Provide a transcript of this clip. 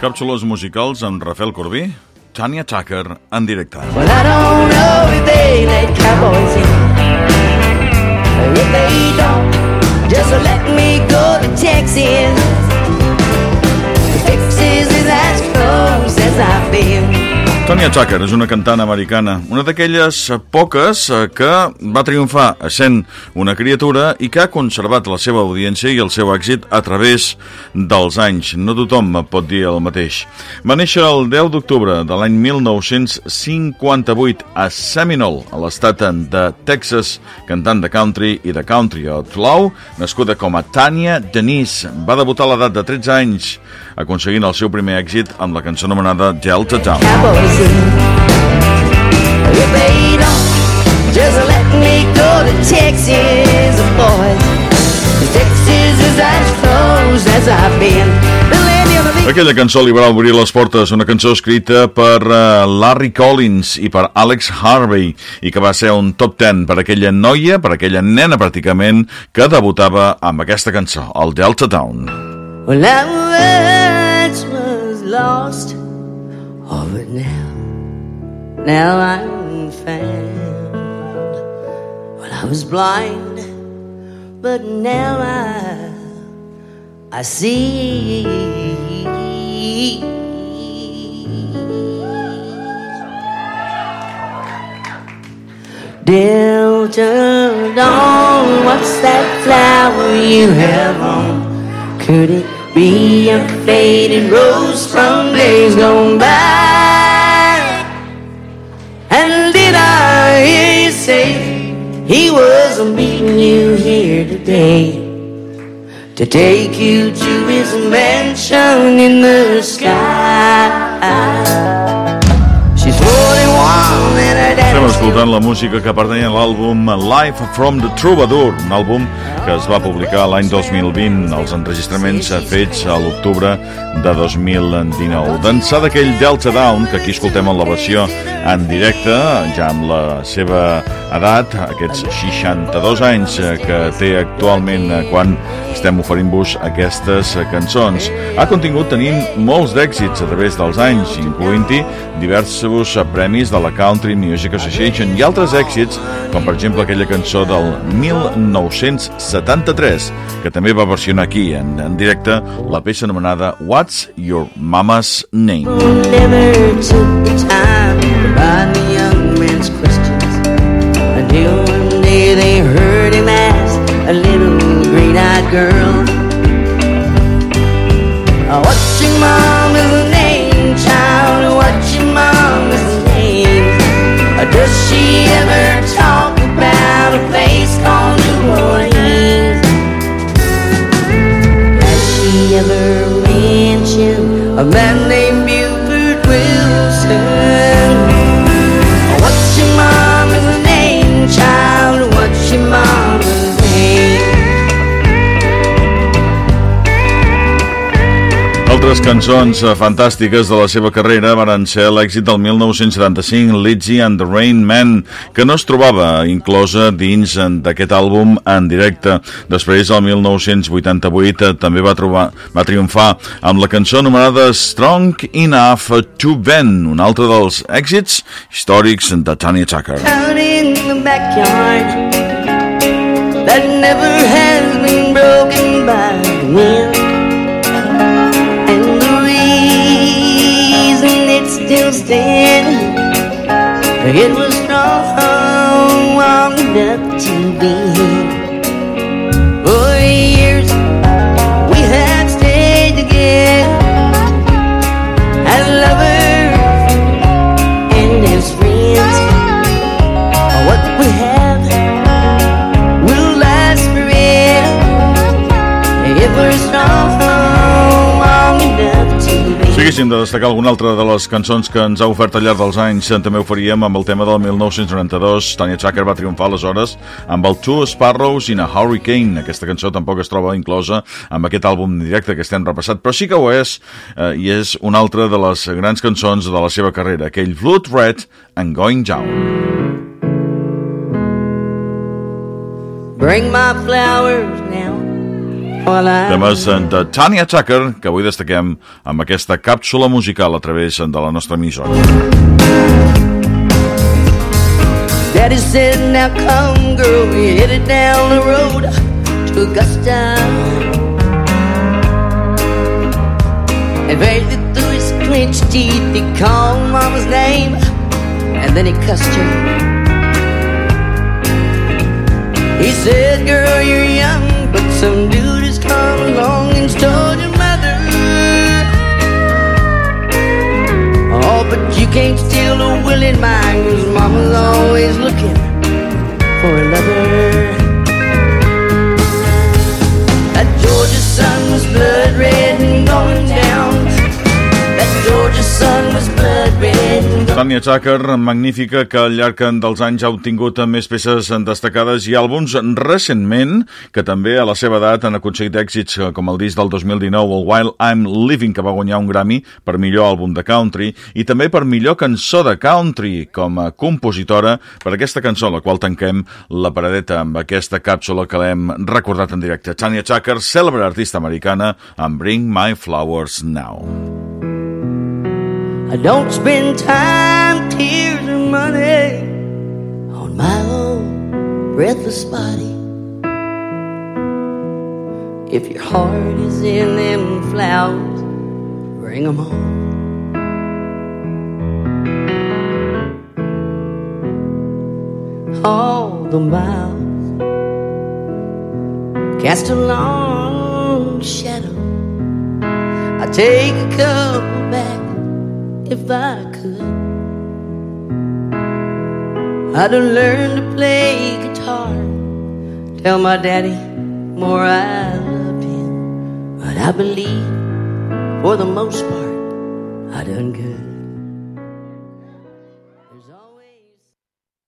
Càpsules musicals amb Rafael Corbí, Tanya Tucker en directe. Well, I don't know if they let cowboys in. Tanya Tucker és una cantant americana, una d'aquelles poques eh, que va triomfar sent una criatura i que ha conservat la seva audiència i el seu èxit a través dels anys. No tothom pot dir el mateix. Va néixer el 10 d'octubre de l'any 1958 a Seminole, a l'estat de Texas, cantant de country i de country outlaw, nascuda com a Tanya Denise. Va debutar a l'edat de 13 anys, aconseguint el seu primer èxit amb la cançó anomenada Delta Town. Just let to Aquella cançó li va obrir les portes, una cançó escrita per uh, Larry Collins i per Alex Harvey i que va ser un top 10 per aquella noia, per aquella nena pràcticament, que debutava amb aquesta cançó, el Delta Town. Well, I once was lost, oh, but now, now I'm found. Well, I was blind, but now I, I see. Delta Dawn, what's that flower you have on? Could it be a faded rose from days gone by? And did I hear you say he was meeting you here today? To take you to his mansion in the sky. Estem escoltant la música que pertany a l'àlbum Life from the Troubadour, un àlbum que es va publicar l'any 2020, els enregistraments fets a l'octubre de 2019. D'ençà d'aquell Delta Down, que aquí escoltem en la versió en directe, ja amb la seva edat, aquests 62 anys que té actualment quan estem oferint-vos aquestes cançons. Ha contingut tenint molts d'èxits a través dels anys, incloent-hi diversos premis de la Country Music Association i altres èxits, com per exemple aquella cançó del 1973, que també va versionar aquí en, en directe la peça anomenada What's Your Mama's Name? never took the time to mind the young a man Altres cançons eh, fantàstiques de la seva carrera van ser l'èxit del 1975, Lizzy and the Rain Man, que no es trobava inclosa dins en- d'aquest àlbum en directe. Després, el 1988, eh, també va, trobar, va triomfar amb la cançó anomenada Strong Enough to Bend, un altre dels èxits històrics de Tanya Tucker. Out in the backyard that never has been broken by wind. It was strong enough to be. For years we stayed together as lovers and as friends. What we have will last forever. Si haguéssim de destacar alguna altra de les cançons que ens ha ofert al llarg dels anys, eh, també ho faríem amb el tema del 1992. Tanya Tucker va triomfar aleshores amb el Two Sparrows in a Hurricane. Aquesta cançó tampoc es troba inclosa amb aquest àlbum directe que estem repassat, però sí que ho és, eh, i és una altra de les grans cançons de la seva carrera, aquell Blood Red and Going Down. Bring my flowers now Temes de Tanya Tucker, que avui destaquem amb aquesta càpsula musical a través de la nostra emissora. Daddy said, now come girl, we headed down the road to Augusta. And vaguely through his clenched teeth, he called mama's name, and then he cussed her. He said, girl, you're young, some dude has come along and stole your mother. Oh, but you can't steal a willing mind, cause mama's always looking for another. Tanya Tucker, magnífica, que al llarg dels anys ha obtingut més peces destacades i àlbums recentment, que també a la seva edat han aconseguit èxits com el disc del 2019, el While I'm Living, que va guanyar un Grammy per millor àlbum de country, i també per millor cançó de country com a compositora per aquesta cançó, la qual tanquem la paradeta amb aquesta càpsula que l'hem recordat en directe. Tanya Tucker, cèlebre artista americana, amb Bring My Flowers Now. I don't spend time, tears, or money on my own breathless body. If your heart is in them flowers, bring 'em home. All the miles cast a long shadow. I take a couple back if I could. I'd have learned to play guitar. Tell my daddy more I love him. But I believe, for the most part, I done good.